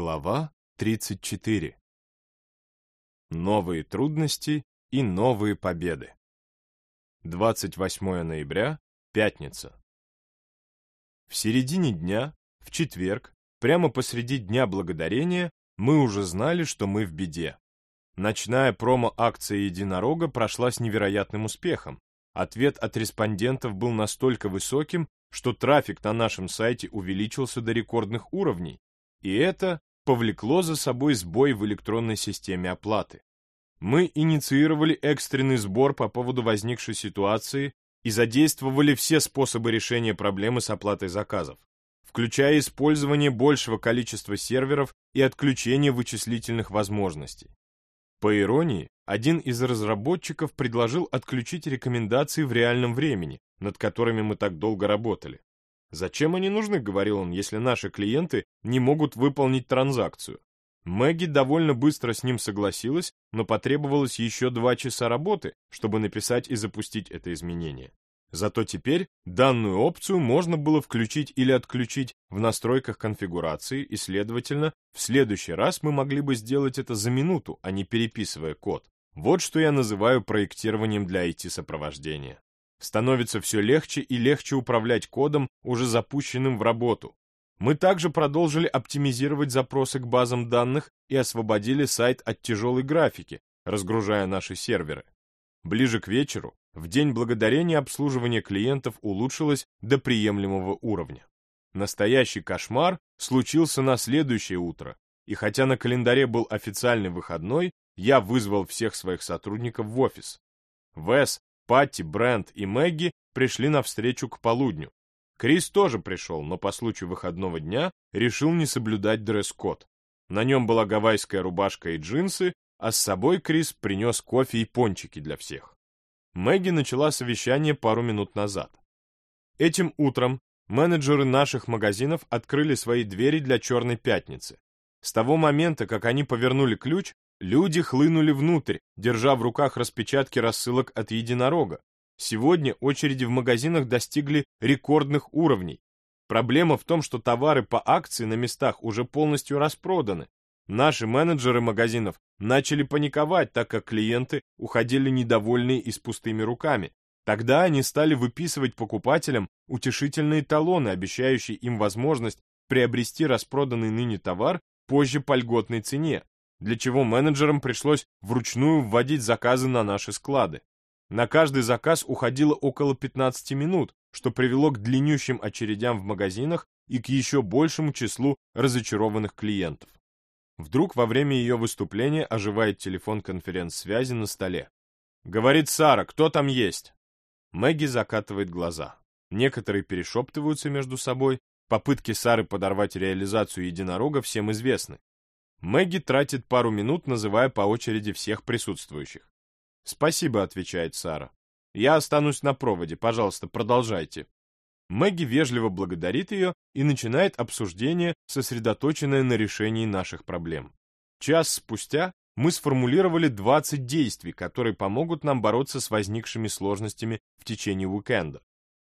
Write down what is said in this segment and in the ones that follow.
Глава 34. Новые трудности и новые победы. 28 ноября, пятница. В середине дня, в четверг, прямо посреди Дня Благодарения, мы уже знали, что мы в беде. Ночная промо-акция «Единорога» прошла с невероятным успехом. Ответ от респондентов был настолько высоким, что трафик на нашем сайте увеличился до рекордных уровней, и это повлекло за собой сбой в электронной системе оплаты. Мы инициировали экстренный сбор по поводу возникшей ситуации и задействовали все способы решения проблемы с оплатой заказов, включая использование большего количества серверов и отключение вычислительных возможностей. По иронии, один из разработчиков предложил отключить рекомендации в реальном времени, над которыми мы так долго работали. «Зачем они нужны?» — говорил он, «если наши клиенты не могут выполнить транзакцию?» Мэгги довольно быстро с ним согласилась, но потребовалось еще два часа работы, чтобы написать и запустить это изменение. Зато теперь данную опцию можно было включить или отключить в настройках конфигурации, и, следовательно, в следующий раз мы могли бы сделать это за минуту, а не переписывая код. Вот что я называю проектированием для IT-сопровождения. Становится все легче и легче управлять кодом, уже запущенным в работу. Мы также продолжили оптимизировать запросы к базам данных и освободили сайт от тяжелой графики, разгружая наши серверы. Ближе к вечеру, в день благодарения обслуживание клиентов улучшилось до приемлемого уровня. Настоящий кошмар случился на следующее утро, и хотя на календаре был официальный выходной, я вызвал всех своих сотрудников в офис. Вес, Патти, Брент и Мэгги пришли навстречу к полудню. Крис тоже пришел, но по случаю выходного дня решил не соблюдать дресс-код. На нем была гавайская рубашка и джинсы, а с собой Крис принес кофе и пончики для всех. Мэгги начала совещание пару минут назад. Этим утром менеджеры наших магазинов открыли свои двери для «Черной пятницы». С того момента, как они повернули ключ, люди хлынули внутрь, держа в руках распечатки рассылок от единорога. Сегодня очереди в магазинах достигли рекордных уровней. Проблема в том, что товары по акции на местах уже полностью распроданы. Наши менеджеры магазинов начали паниковать, так как клиенты уходили недовольные и с пустыми руками. Тогда они стали выписывать покупателям утешительные талоны, обещающие им возможность приобрести распроданный ныне товар позже по льготной цене, для чего менеджерам пришлось вручную вводить заказы на наши склады. На каждый заказ уходило около 15 минут, что привело к длиннющим очередям в магазинах и к еще большему числу разочарованных клиентов. Вдруг во время ее выступления оживает телефон конференц-связи на столе. Говорит Сара, кто там есть? Мэгги закатывает глаза. Некоторые перешептываются между собой. Попытки Сары подорвать реализацию единорога всем известны. Мэгги тратит пару минут, называя по очереди всех присутствующих. «Спасибо», — отвечает Сара. «Я останусь на проводе, пожалуйста, продолжайте». Мэгги вежливо благодарит ее и начинает обсуждение, сосредоточенное на решении наших проблем. Час спустя мы сформулировали 20 действий, которые помогут нам бороться с возникшими сложностями в течение уикенда.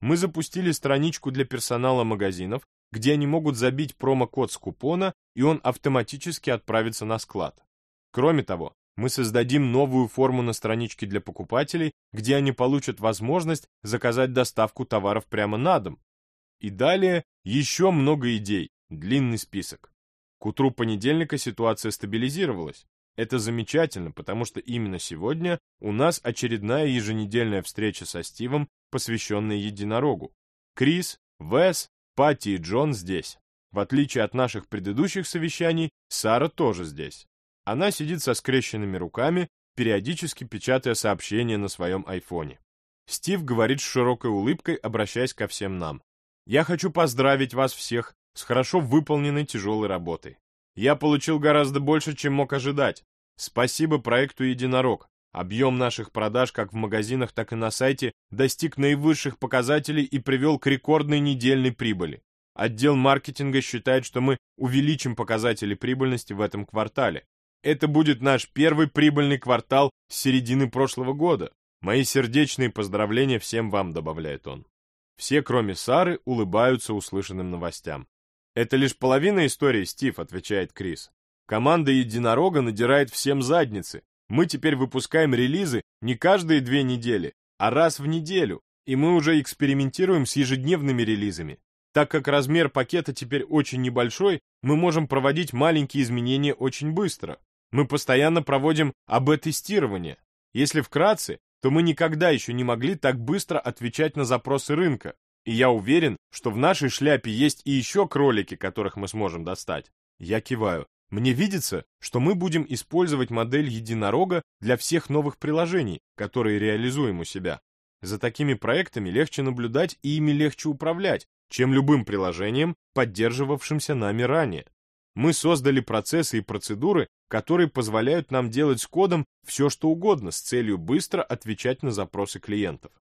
Мы запустили страничку для персонала магазинов, где они могут забить промокод с купона, и он автоматически отправится на склад. Кроме того, мы создадим новую форму на страничке для покупателей, где они получат возможность заказать доставку товаров прямо на дом. И далее еще много идей, длинный список. К утру понедельника ситуация стабилизировалась. Это замечательно, потому что именно сегодня у нас очередная еженедельная встреча со Стивом, посвященная единорогу. Крис, Вес, Пати и Джон здесь. В отличие от наших предыдущих совещаний, Сара тоже здесь. Она сидит со скрещенными руками, периодически печатая сообщения на своем айфоне. Стив говорит с широкой улыбкой, обращаясь ко всем нам. «Я хочу поздравить вас всех с хорошо выполненной тяжелой работой. Я получил гораздо больше, чем мог ожидать. Спасибо проекту «Единорог». Объем наших продаж как в магазинах, так и на сайте достиг наивысших показателей и привел к рекордной недельной прибыли. Отдел маркетинга считает, что мы увеличим показатели прибыльности в этом квартале. Это будет наш первый прибыльный квартал с середины прошлого года. Мои сердечные поздравления всем вам, добавляет он. Все, кроме Сары, улыбаются услышанным новостям. Это лишь половина истории, Стив, отвечает Крис. Команда Единорога надирает всем задницы. Мы теперь выпускаем релизы не каждые две недели, а раз в неделю, и мы уже экспериментируем с ежедневными релизами. Так как размер пакета теперь очень небольшой, мы можем проводить маленькие изменения очень быстро. Мы постоянно проводим АБ-тестирование. Если вкратце, то мы никогда еще не могли так быстро отвечать на запросы рынка. И я уверен, что в нашей шляпе есть и еще кролики, которых мы сможем достать. Я киваю. Мне видится, что мы будем использовать модель единорога для всех новых приложений, которые реализуем у себя. За такими проектами легче наблюдать и ими легче управлять, чем любым приложением, поддерживавшимся нами ранее. Мы создали процессы и процедуры, которые позволяют нам делать с кодом все, что угодно, с целью быстро отвечать на запросы клиентов.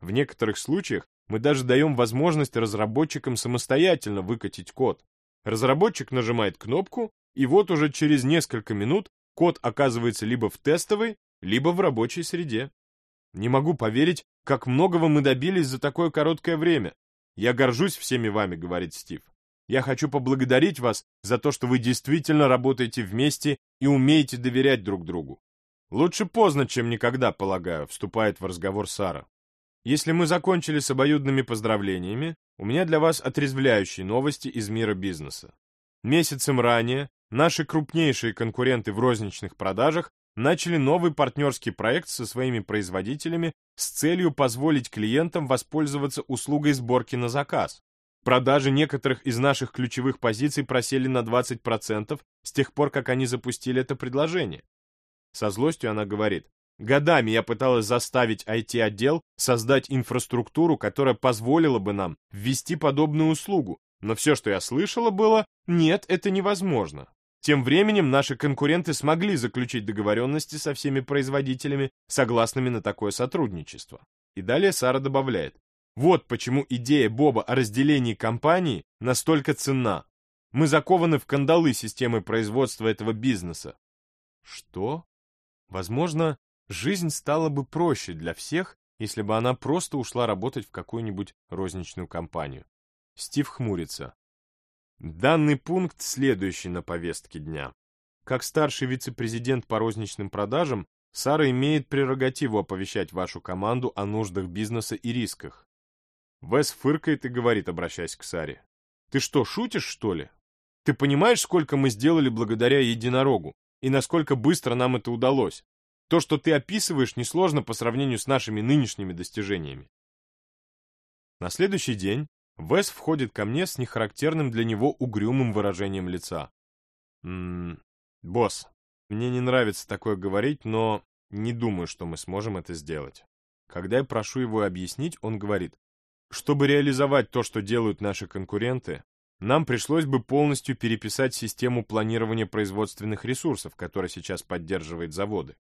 В некоторых случаях мы даже даем возможность разработчикам самостоятельно выкатить код. Разработчик нажимает кнопку, и вот уже через несколько минут код оказывается либо в тестовой, либо в рабочей среде. Не могу поверить, как многого мы добились за такое короткое время. Я горжусь всеми вами, говорит Стив. Я хочу поблагодарить вас за то, что вы действительно работаете вместе и умеете доверять друг другу. Лучше поздно, чем никогда, полагаю, вступает в разговор Сара. Если мы закончили с обоюдными поздравлениями, у меня для вас отрезвляющие новости из мира бизнеса. Месяцем ранее наши крупнейшие конкуренты в розничных продажах начали новый партнерский проект со своими производителями с целью позволить клиентам воспользоваться услугой сборки на заказ. Продажи некоторых из наших ключевых позиций просели на 20% с тех пор, как они запустили это предложение. Со злостью она говорит, годами я пыталась заставить IT-отдел создать инфраструктуру, которая позволила бы нам ввести подобную услугу, но все, что я слышала, было «нет, это невозможно». Тем временем наши конкуренты смогли заключить договоренности со всеми производителями, согласными на такое сотрудничество. И далее Сара добавляет, вот почему идея Боба о разделении компании настолько ценна. Мы закованы в кандалы системы производства этого бизнеса. Что? Возможно, жизнь стала бы проще для всех, если бы она просто ушла работать в какую-нибудь розничную компанию. Стив хмурится. Данный пункт следующий на повестке дня. Как старший вице-президент по розничным продажам, Сара имеет прерогативу оповещать вашу команду о нуждах бизнеса и рисках. Вес фыркает и говорит, обращаясь к Саре. «Ты что, шутишь, что ли? Ты понимаешь, сколько мы сделали благодаря единорогу, и насколько быстро нам это удалось? То, что ты описываешь, несложно по сравнению с нашими нынешними достижениями». На следующий день Вес входит ко мне с нехарактерным для него угрюмым выражением лица. «Ммм, босс, мне не нравится такое говорить, но не думаю, что мы сможем это сделать». Когда я прошу его объяснить, он говорит, чтобы реализовать то, что делают наши конкуренты, нам пришлось бы полностью переписать систему планирования производственных ресурсов, которая сейчас поддерживает заводы.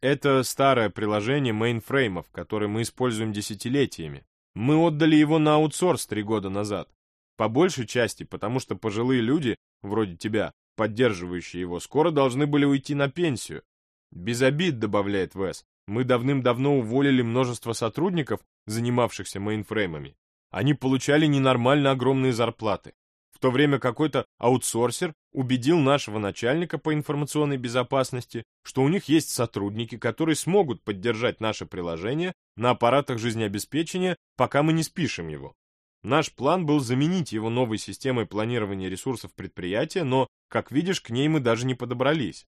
Это старое приложение мейнфреймов, которое мы используем десятилетиями. Мы отдали его на аутсорс три года назад. По большей части, потому что пожилые люди, вроде тебя, поддерживающие его, скоро должны были уйти на пенсию. Без обид, добавляет Вес, мы давным-давно уволили множество сотрудников, занимавшихся мейнфреймами. Они получали ненормально огромные зарплаты. В то время какой-то аутсорсер убедил нашего начальника по информационной безопасности, что у них есть сотрудники, которые смогут поддержать наше приложение на аппаратах жизнеобеспечения, пока мы не спишем его. Наш план был заменить его новой системой планирования ресурсов предприятия, но, как видишь, к ней мы даже не подобрались.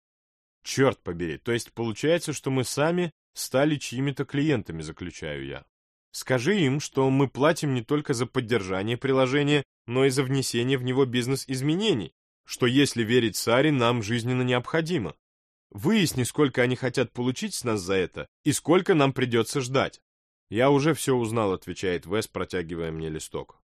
Черт побери, то есть получается, что мы сами стали чьими-то клиентами, заключаю я. Скажи им, что мы платим не только за поддержание приложения, но и за внесение в него бизнес-изменений, что, если верить Саре, нам жизненно необходимо. Выясни, сколько они хотят получить с нас за это и сколько нам придется ждать. Я уже все узнал, отвечает Вес, протягивая мне листок.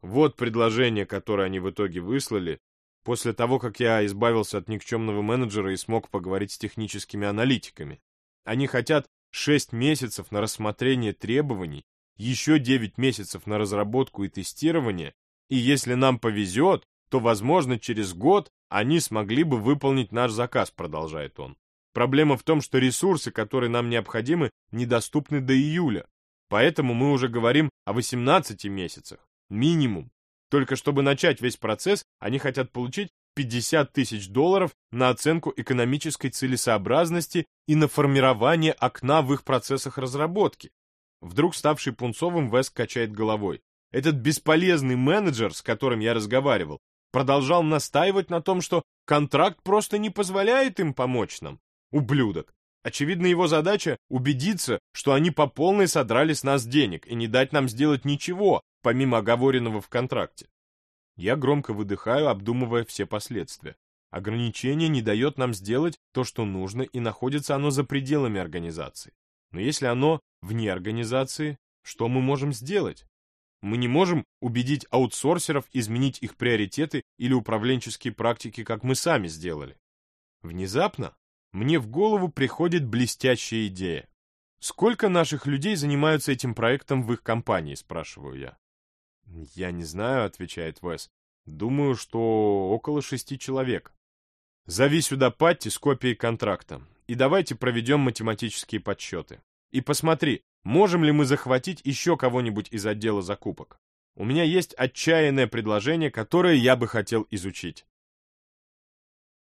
Вот предложение, которое они в итоге выслали, после того, как я избавился от никчемного менеджера и смог поговорить с техническими аналитиками. Они хотят 6 месяцев на рассмотрение требований, еще 9 месяцев на разработку и тестирование, и если нам повезет, то, возможно, через год они смогли бы выполнить наш заказ, продолжает он. Проблема в том, что ресурсы, которые нам необходимы, недоступны до июля. Поэтому мы уже говорим о 18 месяцах. Минимум. Только чтобы начать весь процесс, они хотят получить 50 тысяч долларов на оценку экономической целесообразности и на формирование окна в их процессах разработки. Вдруг ставший пунцовым, Вест качает головой. Этот бесполезный менеджер, с которым я разговаривал, продолжал настаивать на том, что контракт просто не позволяет им помочь нам. Ублюдок. Очевидно, его задача — убедиться, что они по полной содрали с нас денег и не дать нам сделать ничего, помимо оговоренного в контракте. Я громко выдыхаю, обдумывая все последствия. Ограничение не дает нам сделать то, что нужно, и находится оно за пределами организации. Но если оно вне организации, что мы можем сделать? Мы не можем убедить аутсорсеров изменить их приоритеты или управленческие практики, как мы сами сделали. Внезапно мне в голову приходит блестящая идея. Сколько наших людей занимаются этим проектом в их компании, спрашиваю я. Я не знаю, отвечает Вес. Думаю, что около шести человек. Зови сюда Патти с копией контракта, и давайте проведем математические подсчеты. И посмотри, можем ли мы захватить еще кого-нибудь из отдела закупок. У меня есть отчаянное предложение, которое я бы хотел изучить.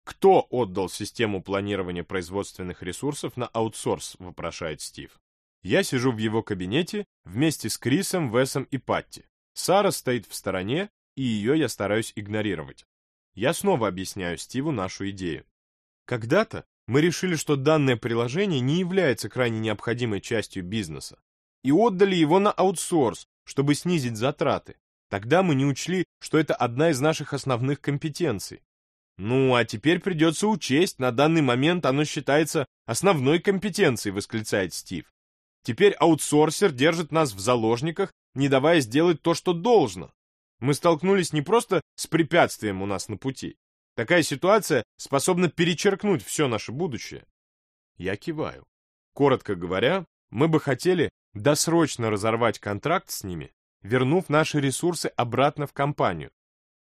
«Кто отдал систему планирования производственных ресурсов на аутсорс?» – вопрошает Стив. Я сижу в его кабинете вместе с Крисом, Весом и Патти. Сара стоит в стороне, и ее я стараюсь игнорировать. Я снова объясняю Стиву нашу идею. Когда-то мы решили, что данное приложение не является крайне необходимой частью бизнеса, и отдали его на аутсорс, чтобы снизить затраты. Тогда мы не учли, что это одна из наших основных компетенций. Ну, а теперь придется учесть, на данный момент оно считается основной компетенцией, восклицает Стив. Теперь аутсорсер держит нас в заложниках, не давая сделать то, что должно. Мы столкнулись не просто с препятствием у нас на пути. Такая ситуация способна перечеркнуть все наше будущее. Я киваю. Коротко говоря, мы бы хотели досрочно разорвать контракт с ними, вернув наши ресурсы обратно в компанию.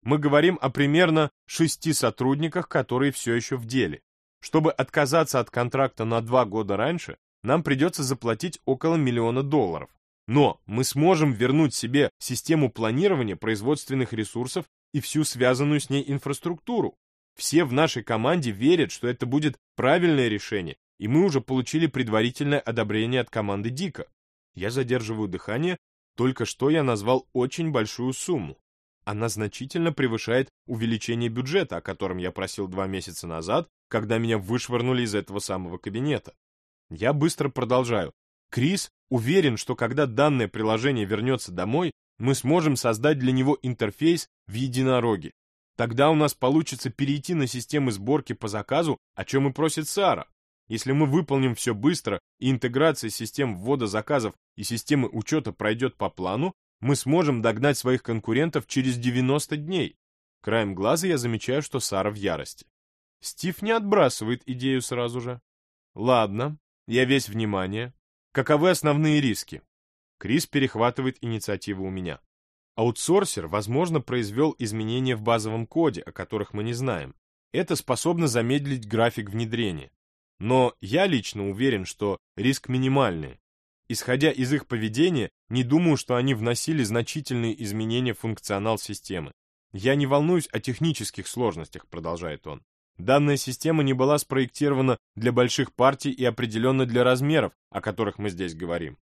Мы говорим о примерно шести сотрудниках, которые все еще в деле. Чтобы отказаться от контракта на два года раньше, нам придется заплатить около миллиона долларов. Но мы сможем вернуть себе систему планирования производственных ресурсов и всю связанную с ней инфраструктуру. Все в нашей команде верят, что это будет правильное решение, и мы уже получили предварительное одобрение от команды Дика. Я задерживаю дыхание, только что я назвал очень большую сумму. Она значительно превышает увеличение бюджета, о котором я просил два месяца назад, когда меня вышвырнули из этого самого кабинета. Я быстро продолжаю. Крис уверен, что когда данное приложение вернется домой, мы сможем создать для него интерфейс в единороге. Тогда у нас получится перейти на системы сборки по заказу, о чем и просит Сара. Если мы выполним все быстро и интеграция систем ввода заказов и системы учета пройдет по плану, мы сможем догнать своих конкурентов через 90 дней. Краем глаза я замечаю, что Сара в ярости. Стив не отбрасывает идею сразу же. Ладно, я весь внимание. Каковы основные риски? Крис перехватывает инициативу у меня. Аутсорсер, возможно, произвел изменения в базовом коде, о которых мы не знаем. Это способно замедлить график внедрения. Но я лично уверен, что риск минимальный. Исходя из их поведения, не думаю, что они вносили значительные изменения в функционал системы. Я не волнуюсь о технических сложностях, продолжает он. Данная система не была спроектирована для больших партий и определенно для размеров, о которых мы здесь говорим.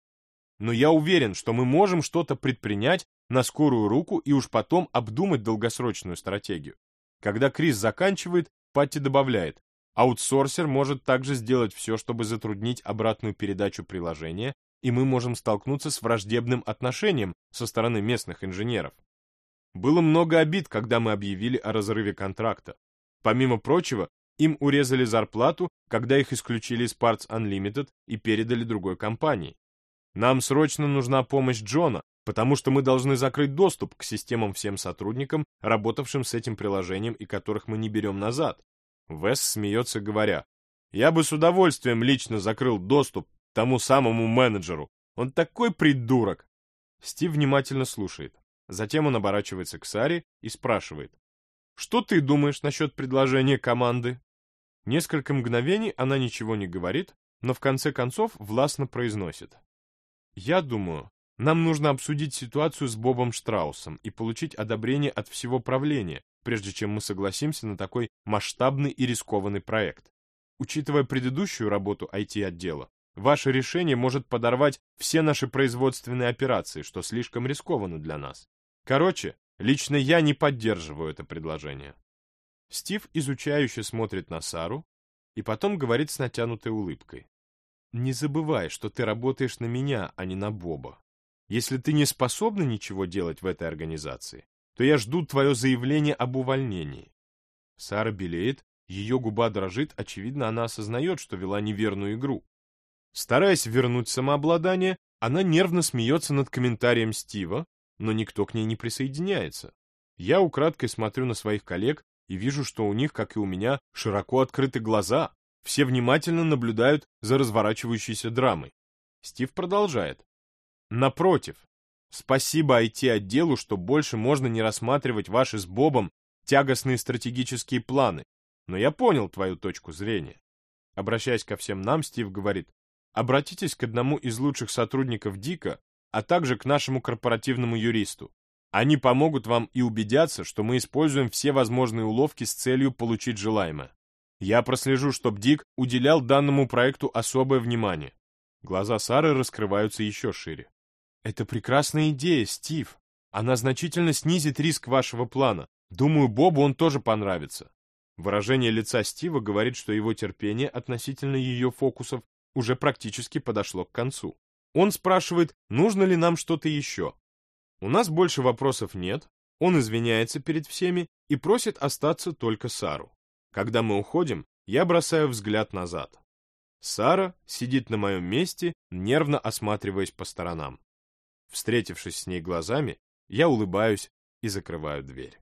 Но я уверен, что мы можем что-то предпринять на скорую руку и уж потом обдумать долгосрочную стратегию. Когда Крис заканчивает, Патти добавляет, аутсорсер может также сделать все, чтобы затруднить обратную передачу приложения, и мы можем столкнуться с враждебным отношением со стороны местных инженеров. Было много обид, когда мы объявили о разрыве контракта. Помимо прочего, им урезали зарплату, когда их исключили из Parts Unlimited и передали другой компании. Нам срочно нужна помощь Джона, потому что мы должны закрыть доступ к системам всем сотрудникам, работавшим с этим приложением и которых мы не берем назад. Вес смеется, говоря, «Я бы с удовольствием лично закрыл доступ тому самому менеджеру. Он такой придурок!» Стив внимательно слушает. Затем он оборачивается к Саре и спрашивает, что ты думаешь насчет предложения команды? Несколько мгновений она ничего не говорит, но в конце концов властно произносит. Я думаю, Нам нужно обсудить ситуацию с Бобом Штраусом и получить одобрение от всего правления, прежде чем мы согласимся на такой масштабный и рискованный проект. Учитывая предыдущую работу IT-отдела, ваше решение может подорвать все наши производственные операции, что слишком рискованно для нас. Короче, лично я не поддерживаю это предложение. Стив изучающе смотрит на Сару и потом говорит с натянутой улыбкой. «Не забывай, что ты работаешь на меня, а не на Боба. Если ты не способна ничего делать в этой организации, то я жду твое заявление об увольнении». Сара белеет, ее губа дрожит, очевидно, она осознает, что вела неверную игру. Стараясь вернуть самообладание, она нервно смеется над комментарием Стива, но никто к ней не присоединяется. Я украдкой смотрю на своих коллег и вижу, что у них, как и у меня, широко открыты глаза. Все внимательно наблюдают за разворачивающейся драмой. Стив продолжает. Напротив, спасибо IT-отделу, что больше можно не рассматривать ваши с Бобом тягостные стратегические планы. Но я понял твою точку зрения. Обращаясь ко всем нам, Стив говорит, обратитесь к одному из лучших сотрудников Дика, а также к нашему корпоративному юристу. Они помогут вам и убедятся, что мы используем все возможные уловки с целью получить желаемое. Я прослежу, чтобы Дик уделял данному проекту особое внимание. Глаза Сары раскрываются еще шире. Это прекрасная идея, Стив. Она значительно снизит риск вашего плана. Думаю, Бобу он тоже понравится. Выражение лица Стива говорит, что его терпение относительно ее фокусов уже практически подошло к концу. Он спрашивает, нужно ли нам что-то еще. У нас больше вопросов нет, он извиняется перед всеми и просит остаться только Сару. Когда мы уходим, я бросаю взгляд назад. Сара сидит на моем месте, нервно осматриваясь по сторонам. Встретившись с ней глазами, я улыбаюсь и закрываю дверь.